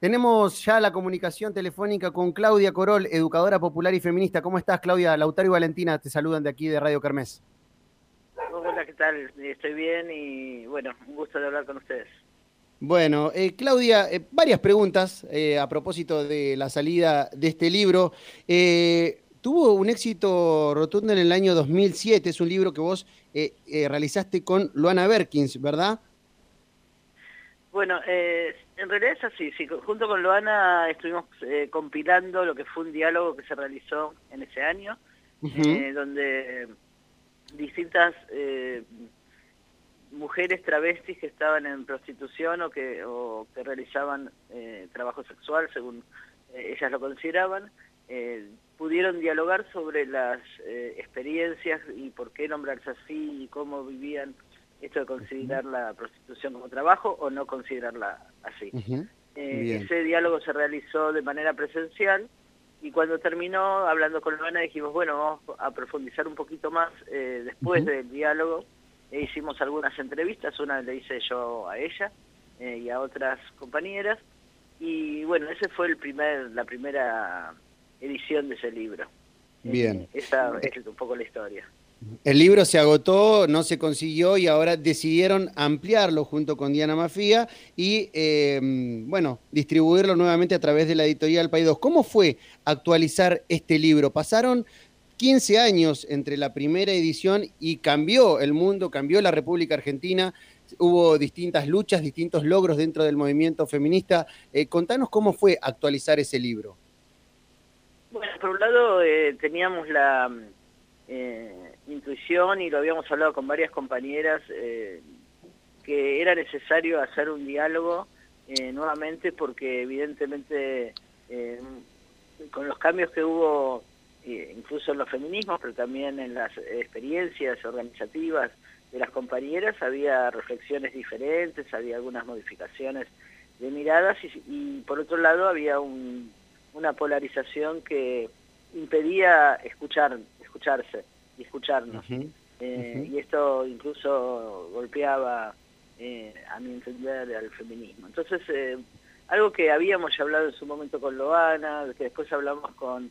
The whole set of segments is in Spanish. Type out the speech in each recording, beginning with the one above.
Tenemos ya la comunicación telefónica con Claudia Corol, educadora popular y feminista. ¿Cómo estás, Claudia? Lautaro y Valentina te saludan de aquí de Radio Kermés. Hola, ¿qué tal? Estoy bien y bueno, un gusto de hablar con ustedes. Bueno, eh, Claudia, eh, varias preguntas eh, a propósito de la salida de este libro. tuvo un éxito rotundo en el año 2007, es un libro que vos realizaste con Luana Berkins, ¿verdad? Bueno, eh, en realidad es así, sí, junto con Loana estuvimos eh, compilando lo que fue un diálogo que se realizó en ese año, eh, donde distintas mujeres travestis que estaban en prostitución o que, o que realizaban trabajo sexual, según ellas lo consideraban, pudieron dialogar sobre las experiencias y por qué nombrarse así y cómo vivían esto de considerar la prostitución como trabajo o no considerarla así. Eh, ese diálogo se realizó de manera presencial y cuando terminó, hablando con Luana, dijimos, bueno, vamos a profundizar un poquito más eh, después del diálogo. E hicimos algunas entrevistas, una le hice yo a ella eh, y a otras compañeras. Y bueno, ese fue el primer, la primera edición de ese libro. Bien. esa es un poco la historia. El libro se agotó, no se consiguió y ahora decidieron ampliarlo junto con Diana Mafía y, em, bueno, distribuirlo nuevamente a través de la editorial Paidós. ¿Cómo fue actualizar este libro? Pasaron 15 años entre la primera edición y cambió el mundo, cambió la República Argentina, hubo distintas luchas, distintos logros dentro del movimiento feminista. Eh, contanos cómo fue actualizar ese libro. Bueno, por un lado eh, teníamos la eh, intuición y lo habíamos hablado con varias compañeras eh, que era necesario hacer un diálogo eh, nuevamente porque evidentemente con los cambios que hubo incluso en los feminismos pero también en las experiencias organizativas de las compañeras había reflexiones diferentes, había algunas modificaciones de miradas y, por otro lado había una polarización que impedía escuchar escucharse y escucharnos. Eh, y esto incluso golpeaba, eh, a mi entender, al feminismo. Entonces, eh, algo que habíamos ya hablado en su momento con Loana, que después hablamos con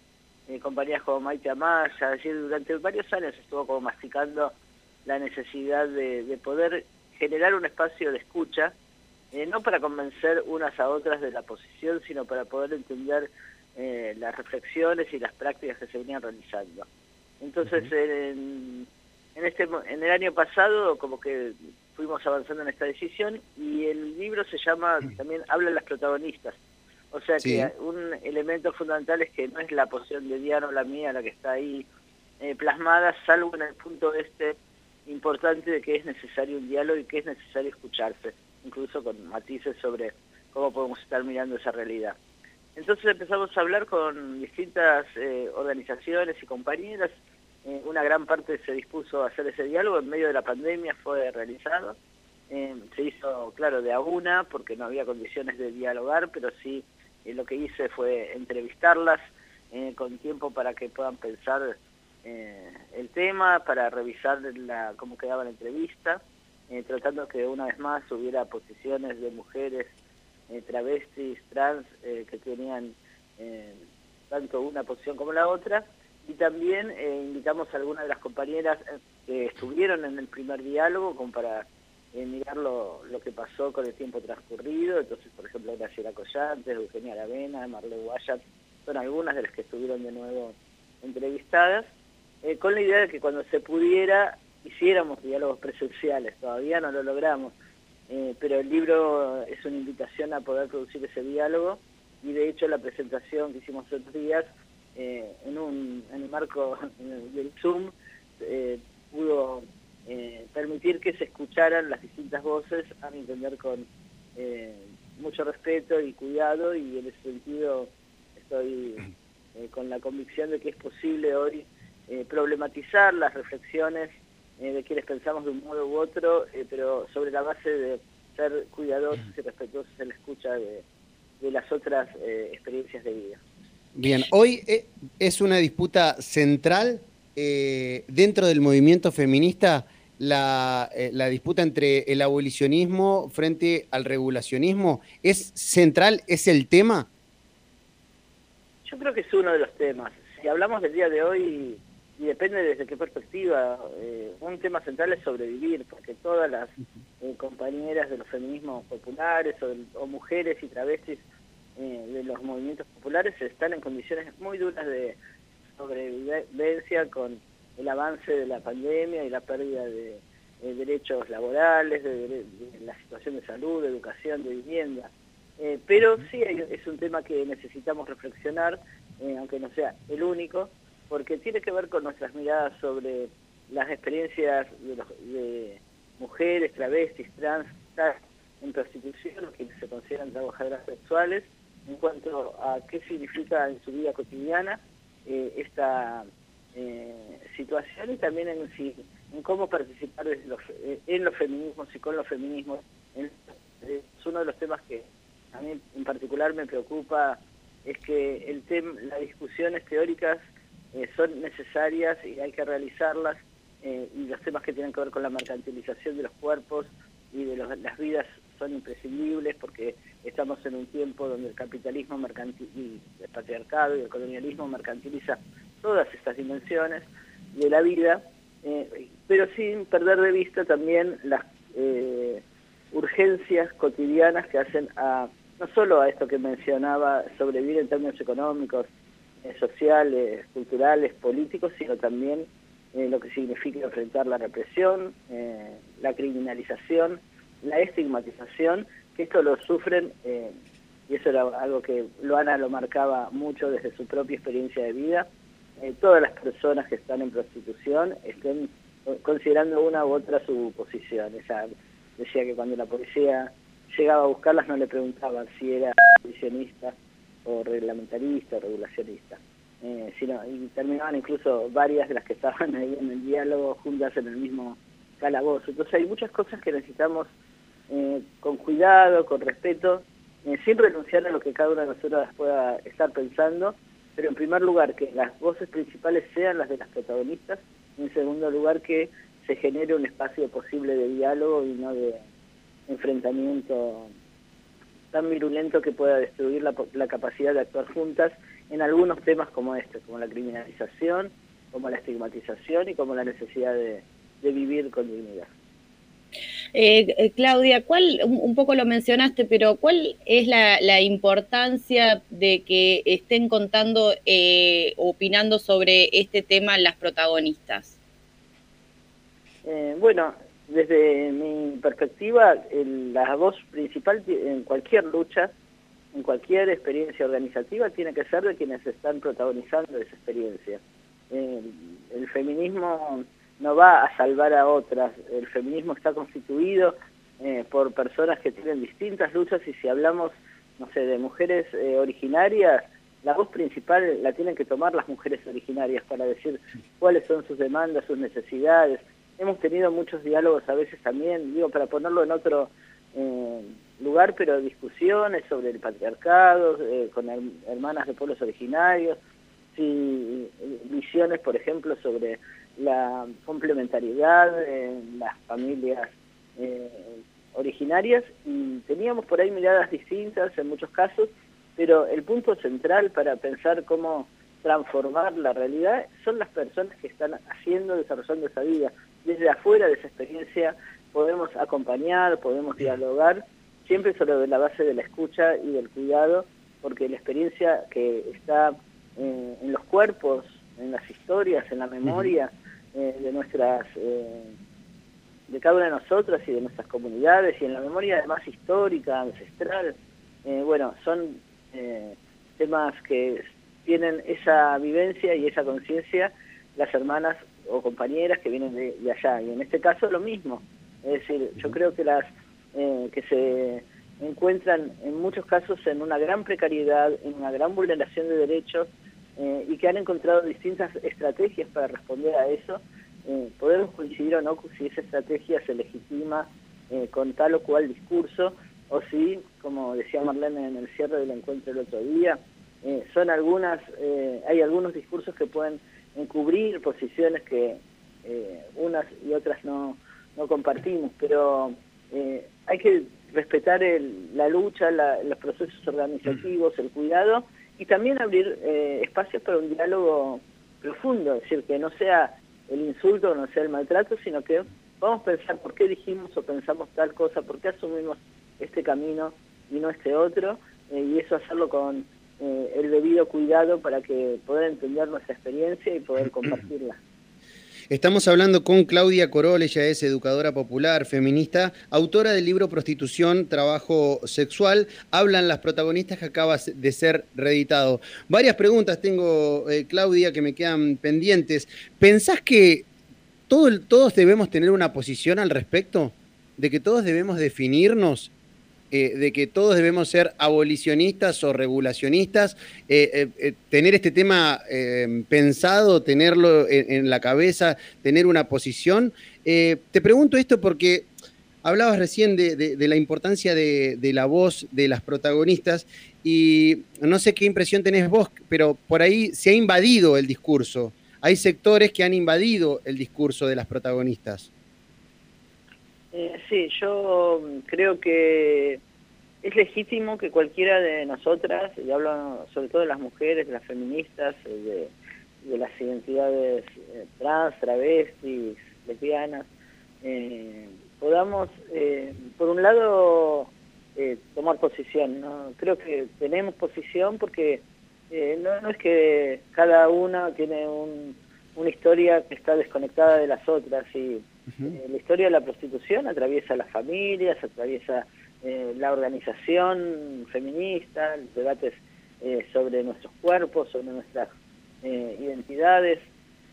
compañías como Maite Amaya, decir, durante varios años estuvo como masticando la necesidad de, poder generar un espacio de escucha, no para convencer unas a otras de la posición, sino para poder entender las reflexiones y las prácticas que se venían realizando. Entonces, en, este, en el año pasado, como que fuimos avanzando en esta decisión y el libro se llama, también habla de las protagonistas. O sea que un elemento fundamental es que no es la posición de Diana o la mía la que está ahí eh, plasmada, salvo en el punto este importante de que es necesario un diálogo y que es necesario escucharse, incluso con matices sobre cómo podemos estar mirando esa realidad. Entonces empezamos a hablar con distintas eh, organizaciones y compañeras. Eh, una gran parte se dispuso a hacer ese diálogo. En medio de la pandemia fue realizado. Eh, se hizo, claro, de a una, porque no había condiciones de dialogar, pero sí lo que hice fue entrevistarlas con tiempo para que puedan pensar el tema, para revisar la, cómo quedaba la entrevista, tratando que una vez más hubiera posiciones de mujeres eh, travestis, trans, eh, que tenían eh, tanto una posición como la otra. Y también invitamos a algunas de las compañeras que estuvieron en el primer diálogo como para mirar lo, que pasó con el tiempo transcurrido. Entonces, por ejemplo, Graciela Collantes, Eugenia Aravena, Marle Guayat, son algunas de las que estuvieron de nuevo entrevistadas, con la idea de que cuando se pudiera hiciéramos diálogos presenciales. Todavía no lo logramos. Eh, pero el libro es una invitación a poder producir ese diálogo y de hecho la presentación que hicimos otros días eh, en, un, en el marco del Zoom eh, pudo permitir que se escucharan las distintas voces, a mi entender con mucho respeto y cuidado y en ese sentido estoy con la convicción de que es posible hoy problematizar las reflexiones eh, de quienes pensamos de un modo u otro, eh, pero sobre la base de ser cuidadosos y respetuosos en la escucha de, las otras eh, experiencias de vida. Bien, hoy es una disputa central dentro del movimiento feminista la, la, disputa entre el abolicionismo frente al regulacionismo? ¿Es central, es el tema? Yo creo que es uno de los temas. Si hablamos del día de hoy, y depende desde qué perspectiva, eh, un tema central es sobrevivir, porque todas las eh, compañeras de los feminismos populares o, mujeres y travestis eh, de los movimientos populares están en condiciones muy duras de sobrevivencia con el avance de la pandemia y la pérdida de, derechos laborales, de, la situación de salud, de educación, de vivienda. Eh, pero sí es un tema que necesitamos reflexionar, eh, aunque no sea el único, porque tiene que ver con nuestras miradas sobre las experiencias de, mujeres, travestis, trans, en prostitución, que se consideran trabajadoras sexuales, en cuanto a qué significa en su vida cotidiana eh, esta situación y también en, si, en cómo participar en los feminismos y con los feminismos. es uno de los temas que a mí en particular me preocupa es que el tema, las discusiones teóricas eh, son necesarias y hay que realizarlas eh, y los temas que tienen que ver con la mercantilización de los cuerpos y de las vidas son imprescindibles porque estamos en un tiempo donde el capitalismo mercantil, y el patriarcado y el colonialismo mercantiliza todas estas dimensiones de la vida, eh, pero sin perder de vista también las urgencias cotidianas que hacen a no solo a esto que mencionaba, sobrevivir en términos económicos, eh, sociales, culturales, políticos, sino también eh, lo que significa enfrentar la represión, eh, la criminalización, la estigmatización, que esto lo sufren, y eso era algo que Luana lo marcaba mucho desde su propia experiencia de vida, todas las personas que están en prostitución estén considerando una u otra su posición. Ella decía que cuando la policía llegaba a buscarlas no le preguntaban si era visionista o reglamentarista o regulacionista, eh, sino, y terminaban incluso varias de las que estaban ahí en el diálogo juntas en el mismo calabozo. Entonces hay muchas cosas que necesitamos eh, con cuidado, con respeto, eh, sin renunciar a lo que cada una de nosotras pueda estar pensando, pero en primer lugar que las voces principales sean las de las protagonistas, y en segundo lugar que se genere un espacio posible de diálogo y no de enfrentamiento tan virulento que pueda destruir la, capacidad de actuar juntas en algunos temas como este, como la criminalización, como la estigmatización y como la necesidad de, vivir con dignidad. Eh, eh, Claudia, ¿cuál, un, poco lo mencionaste, pero ¿cuál es la, importancia de que estén contando, eh, opinando sobre este tema las protagonistas? bueno, desde mi perspectiva, la voz principal en cualquier lucha, en cualquier experiencia organizativa, tiene que ser de quienes están protagonizando esa experiencia. el feminismo no va a salvar a otras, el feminismo está constituido eh, por personas que tienen distintas luchas y si hablamos, no sé, de mujeres eh, originarias, la voz principal la tienen que tomar las mujeres originarias para decir cuáles son sus demandas, sus necesidades, hemos tenido muchos diálogos a veces también, digo, para ponerlo en otro eh, lugar, pero discusiones sobre el patriarcado, eh, con hermanas de pueblos originarios, sí, visiones, por ejemplo, sobre la complementariedad en las familias eh, originarias, y teníamos por ahí miradas distintas en muchos casos, pero el punto central para pensar cómo transformar la realidad son las personas que están haciendo, desarrollando esa vida. Desde afuera de esa experiencia podemos acompañar, podemos dialogar, siempre sobre la base de la escucha y del cuidado, porque la experiencia que está eh, en los cuerpos, en las historias, en la memoria eh, de nuestras, eh, de cada una de nosotras y de nuestras comunidades, y en la memoria además histórica, ancestral, bueno, son temas que tienen esa vivencia y esa conciencia las hermanas o compañeras que vienen de, allá. Y en este caso lo mismo. Es decir, yo creo que las eh, que se encuentran en muchos casos en una gran precariedad, en una gran vulneración de derechos eh, y que han encontrado distintas estrategias para responder a eso. Eh, podemos coincidir o no si esa estrategia se legitima con tal o cual discurso o si, como decía Marlene en el cierre del encuentro el otro día, son algunas, hay algunos discursos que pueden encubrir posiciones que eh, unas y otras no, no compartimos, pero eh, hay que respetar la lucha, los procesos organizativos, el cuidado y también abrir eh, espacios para un diálogo profundo, es decir, que no sea el insulto, no sea el maltrato, sino que vamos a pensar por qué dijimos o pensamos tal cosa, por qué asumimos este camino y no este otro, eh, y eso hacerlo con eh, el debido cuidado para que poder entender nuestra experiencia y poder compartirla. Estamos hablando con Claudia Corol, ella es educadora popular, feminista, autora del libro Prostitución, Trabajo Sexual. Hablan las protagonistas que acaba de ser reeditado. Varias preguntas tengo, eh, Claudia, que me quedan pendientes. ¿Pensás que todos debemos tener una posición al respecto? ¿De que todos debemos definirnos eh, de que todos debemos ser abolicionistas o regulacionistas, eh, eh, tener este tema pensado, tenerlo en, la cabeza, tener una posición. te pregunto esto porque hablabas recién de, la importancia de, la voz de las protagonistas y no sé qué impresión tenés vos, pero por ahí se ha invadido el discurso. Hay sectores que han invadido el discurso de las protagonistas. Eh, sí, yo creo que es legítimo que cualquiera de nosotras, y hablo sobre todo de las mujeres, de las feministas, de, las identidades eh, trans, travestis, lesbianas, eh, podamos, por un lado, tomar posición. ¿no? Creo que tenemos posición porque no, no, es que cada una tiene una historia que está desconectada de las otras y eh, la historia de la prostitución atraviesa las familias, atraviesa eh, la organización feminista, los debates eh, sobre nuestros cuerpos, sobre nuestras identidades,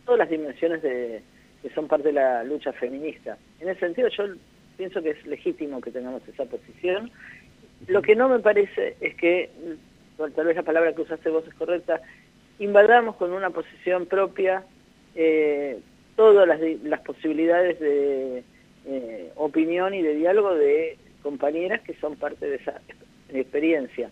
todas las dimensiones de, que son parte de la lucha feminista. En ese sentido yo pienso que es legítimo que tengamos esa posición. Lo que no me parece es que, tal vez la palabra que usaste vos es correcta, invadamos con una posición propia eh, todas las, posibilidades de eh, opinión y de diálogo de compañeras que son parte de esa experiencia.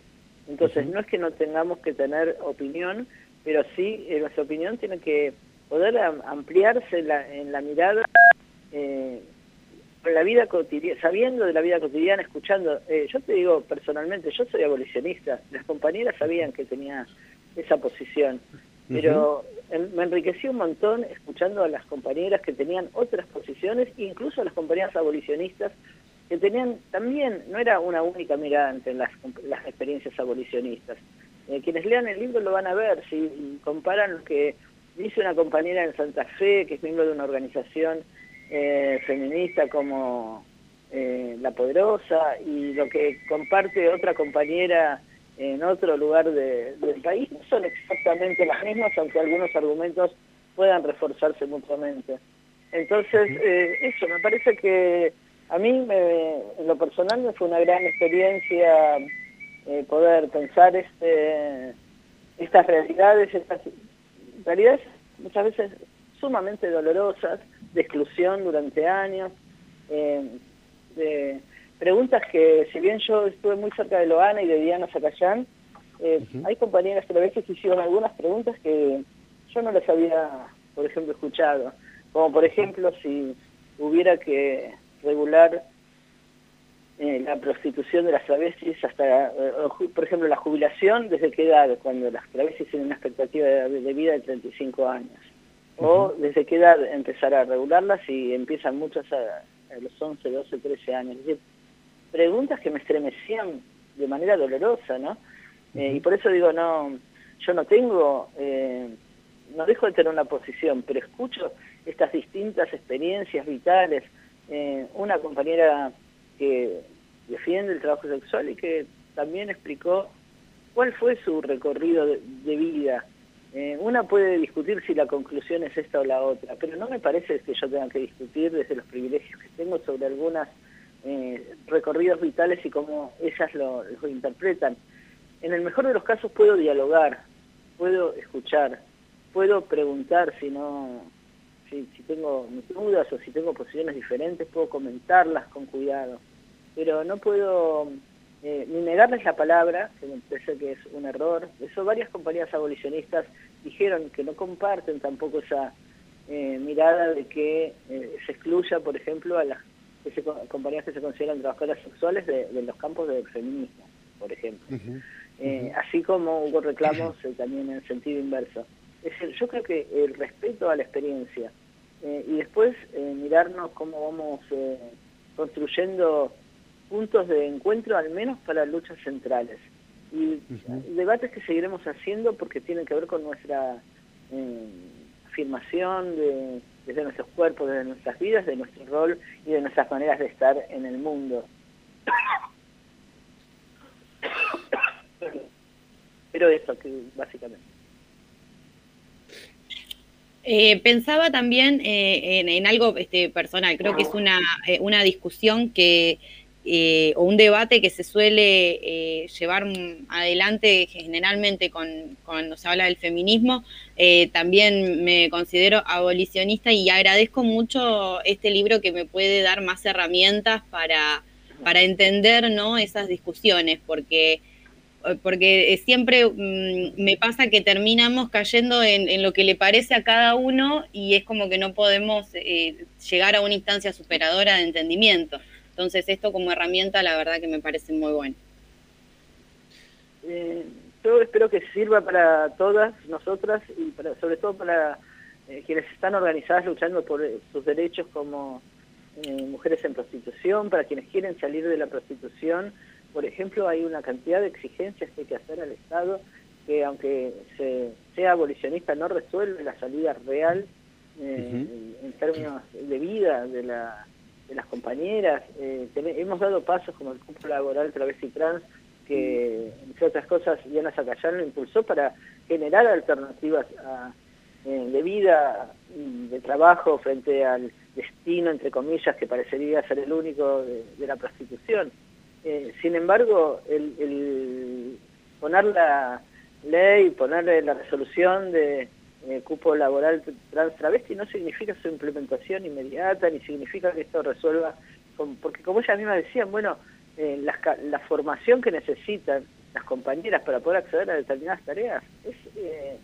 Entonces, no es que no tengamos que tener opinión, pero sí eh, nuestra opinión tiene que poder ampliarse en la, mirada eh, la vida cotidiana, sabiendo de la vida cotidiana, escuchando. Eh, yo te digo personalmente, yo soy abolicionista, las compañeras sabían que tenía esa posición pero me enriqueció un montón escuchando a las compañeras que tenían otras posiciones, incluso a las compañeras abolicionistas que tenían también, no era una única mirada entre las, las experiencias abolicionistas. Eh, quienes lean el libro lo van a ver, si comparan lo que dice una compañera en Santa Fe, que es miembro de una organización eh, feminista como eh, La Poderosa, y lo que comparte otra compañera en otro lugar del país no son exactamente las mismas, aunque algunos argumentos puedan reforzarse mutuamente. Entonces, eh, eso, me parece que a mí, en lo personal, me fue una gran experiencia eh, poder pensar este, estas realidades, estas realidades muchas veces sumamente dolorosas, de exclusión durante años, eh, de preguntas que, si bien yo estuve muy cerca de Loana y de Diana Zacayán, eh, hay compañeras que a veces hicieron algunas preguntas que yo no las había, por ejemplo, escuchado. Como por ejemplo, si hubiera que regular eh, la prostitución de las travestis hasta, eh, por ejemplo, la jubilación, ¿desde qué edad? Cuando las travestis tienen una expectativa de, vida de 35 años. O desde qué edad empezar a regularlas y empiezan muchas a, a los 11, 12, 13 años. Es decir, preguntas que me estremecían de manera dolorosa, ¿no? Eh, y por eso digo, no, yo no tengo, eh, no dejo de tener una posición, pero escucho estas distintas experiencias vitales. Eh, una compañera que defiende el trabajo sexual y que también explicó cuál fue su recorrido de, de vida. una puede discutir si la conclusión es esta o la otra, pero no me parece que yo tenga que discutir desde los privilegios que tengo sobre algunas eh, recorridos vitales y cómo ellas lo, interpretan. En el mejor de los casos puedo dialogar, puedo escuchar, puedo preguntar si no, si, tengo dudas o si tengo posiciones diferentes, puedo comentarlas con cuidado, pero no puedo eh, ni negarles la palabra, que me parece que es un error. Eso varias compañías abolicionistas dijeron que no comparten tampoco esa eh, mirada de que eh, se excluya, por ejemplo, a las compañías que se consideran trabajadoras sexuales de, los campos del feminismo, por ejemplo. Eh, así como hubo reclamos también en sentido inverso. Es decir, yo creo que el respeto a la experiencia y después mirarnos cómo vamos construyendo puntos de encuentro, al menos para luchas centrales. Y debates que seguiremos haciendo porque tienen que ver con nuestra afirmación de, desde nuestros cuerpos, desde nuestras vidas, de nuestro rol y de nuestras maneras de estar en el mundo. Pero eso, básicamente. Eh, pensaba también eh, en, algo este, personal, creo que es una, eh, una discusión que eh, o un debate que se suele eh, llevar adelante generalmente con, cuando se habla del feminismo. Eh, también me considero abolicionista y agradezco mucho este libro que me puede dar más herramientas para, para entender ¿no? esas discusiones, porque porque siempre mm, me pasa que terminamos cayendo en, lo que le parece a cada uno y es como que no podemos llegar a una instancia superadora de entendimiento. Entonces esto como herramienta la verdad que me parece muy bueno. Eh, yo espero que sirva para todas nosotras y para, sobre todo para eh, quienes están organizadas luchando por eh, sus derechos como mujeres en prostitución, para quienes quieren salir de la prostitución. Por ejemplo, hay una cantidad de exigencias que hay que hacer al Estado que aunque se, sea abolicionista no resuelve la salida real en términos de vida de la de las compañeras. Eh, hemos dado pasos como el cupo laboral travesti trans, que entre otras cosas Diana Zacayán lo impulsó para generar alternativas eh, de vida y de trabajo frente al destino, entre comillas, que parecería ser el único de, la prostitución. Eh, sin embargo, el, el poner la ley, poner la resolución de eh, cupo laboral trans travesti no significa su implementación inmediata, ni significa que esto resuelva, porque como ellas mismas decían, bueno, eh, la, formación que necesitan las compañeras para poder acceder a determinadas tareas es eh,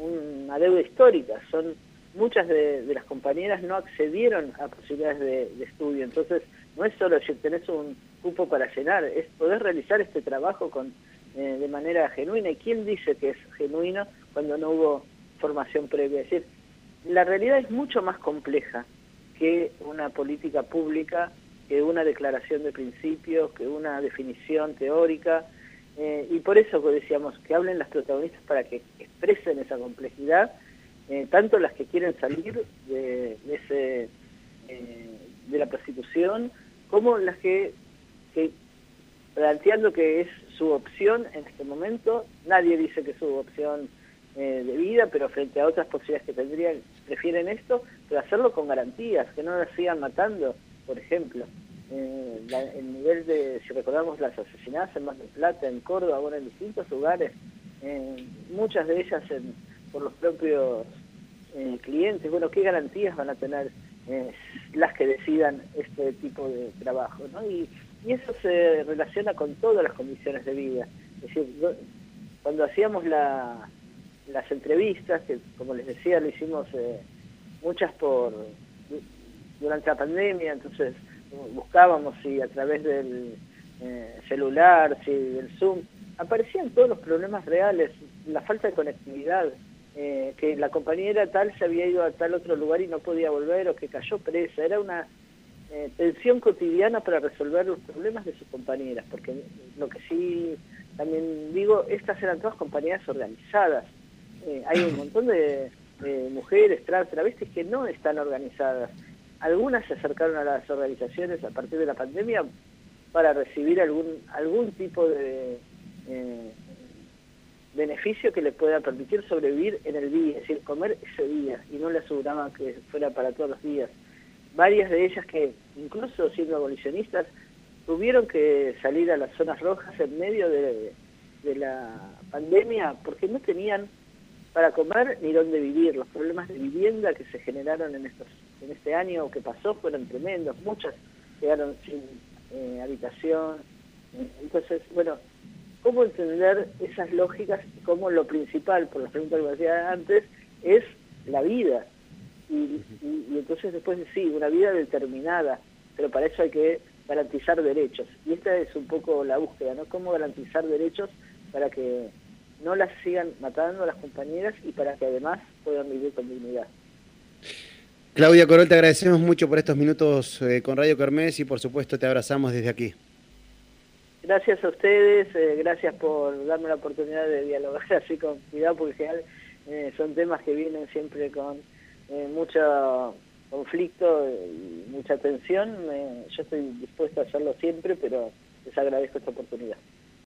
una deuda histórica, son muchas de, las compañeras no accedieron a posibilidades de, estudio, entonces no es solo si tenés un cupo para llenar, es poder realizar este trabajo con de manera genuina. ¿Y quién dice que es genuino cuando no hubo formación previa. Es decir, la realidad es mucho más compleja que una política pública, que una declaración de principios, que una definición teórica. Eh, y por eso decíamos que hablen las protagonistas para que expresen esa complejidad, eh, tanto las que quieren salir de, ese, eh, de la prostitución, como las que, que planteando que es su opción en este momento, nadie dice que su opción eh, de vida, pero frente a otras posibilidades que tendrían, prefieren esto, pero hacerlo con garantías, que no las sigan matando, por ejemplo. Eh, el nivel de, si recordamos las asesinadas en Mar del Plata, en Córdoba, ahora en distintos lugares, eh, muchas de ellas por los propios clientes, bueno, ¿qué garantías van a tener las que decidan este tipo de trabajo? ¿no? Y, y eso se relaciona con todas las condiciones de vida. Es decir, cuando hacíamos la, las entrevistas, que como les decía, lo hicimos eh, muchas por durante la pandemia, entonces buscábamos si a través del eh, celular, si del Zoom, aparecían todos los problemas reales, la falta de conectividad, eh, que la compañera tal se había ido a tal otro lugar y no podía volver o que cayó presa, era una tensión cotidiana para resolver los problemas de sus compañeras, porque lo que sí también digo, estas eran todas compañeras organizadas, eh, hay un montón de, mujeres, trans, travestis que no están organizadas. Algunas se acercaron a las organizaciones a partir de la pandemia para recibir algún, algún tipo de eh, beneficio que le pueda permitir sobrevivir en el día, es decir, comer ese día, y no le aseguraban que fuera para todos los días. Varias de ellas que, incluso siendo abolicionistas, tuvieron que salir a las zonas rojas en medio de la pandemia porque no tenían para comer ni dónde vivir. Los problemas de vivienda que se generaron en, estos, en este año que pasó fueron tremendos. Muchas quedaron sin eh, habitación. Entonces, bueno, ¿cómo entender esas lógicas? Como lo principal, por las preguntas que me hacía antes, es la vida. y, entonces después sí, una vida determinada, pero para eso hay que garantizar derechos. Y esta es un poco la búsqueda, ¿no? Cómo garantizar derechos para que no las sigan matando a las compañeras y para que además puedan vivir con dignidad. Claudia Corol, te agradecemos mucho por estos minutos eh, con Radio Kermés y por supuesto te abrazamos desde aquí. Gracias a ustedes, eh, gracias por darme la oportunidad de dialogar así con cuidado, porque general, eh, son temas que vienen siempre con mucho conflicto y mucha tensión. yo estoy dispuesto a hacerlo siempre, pero les agradezco esta oportunidad.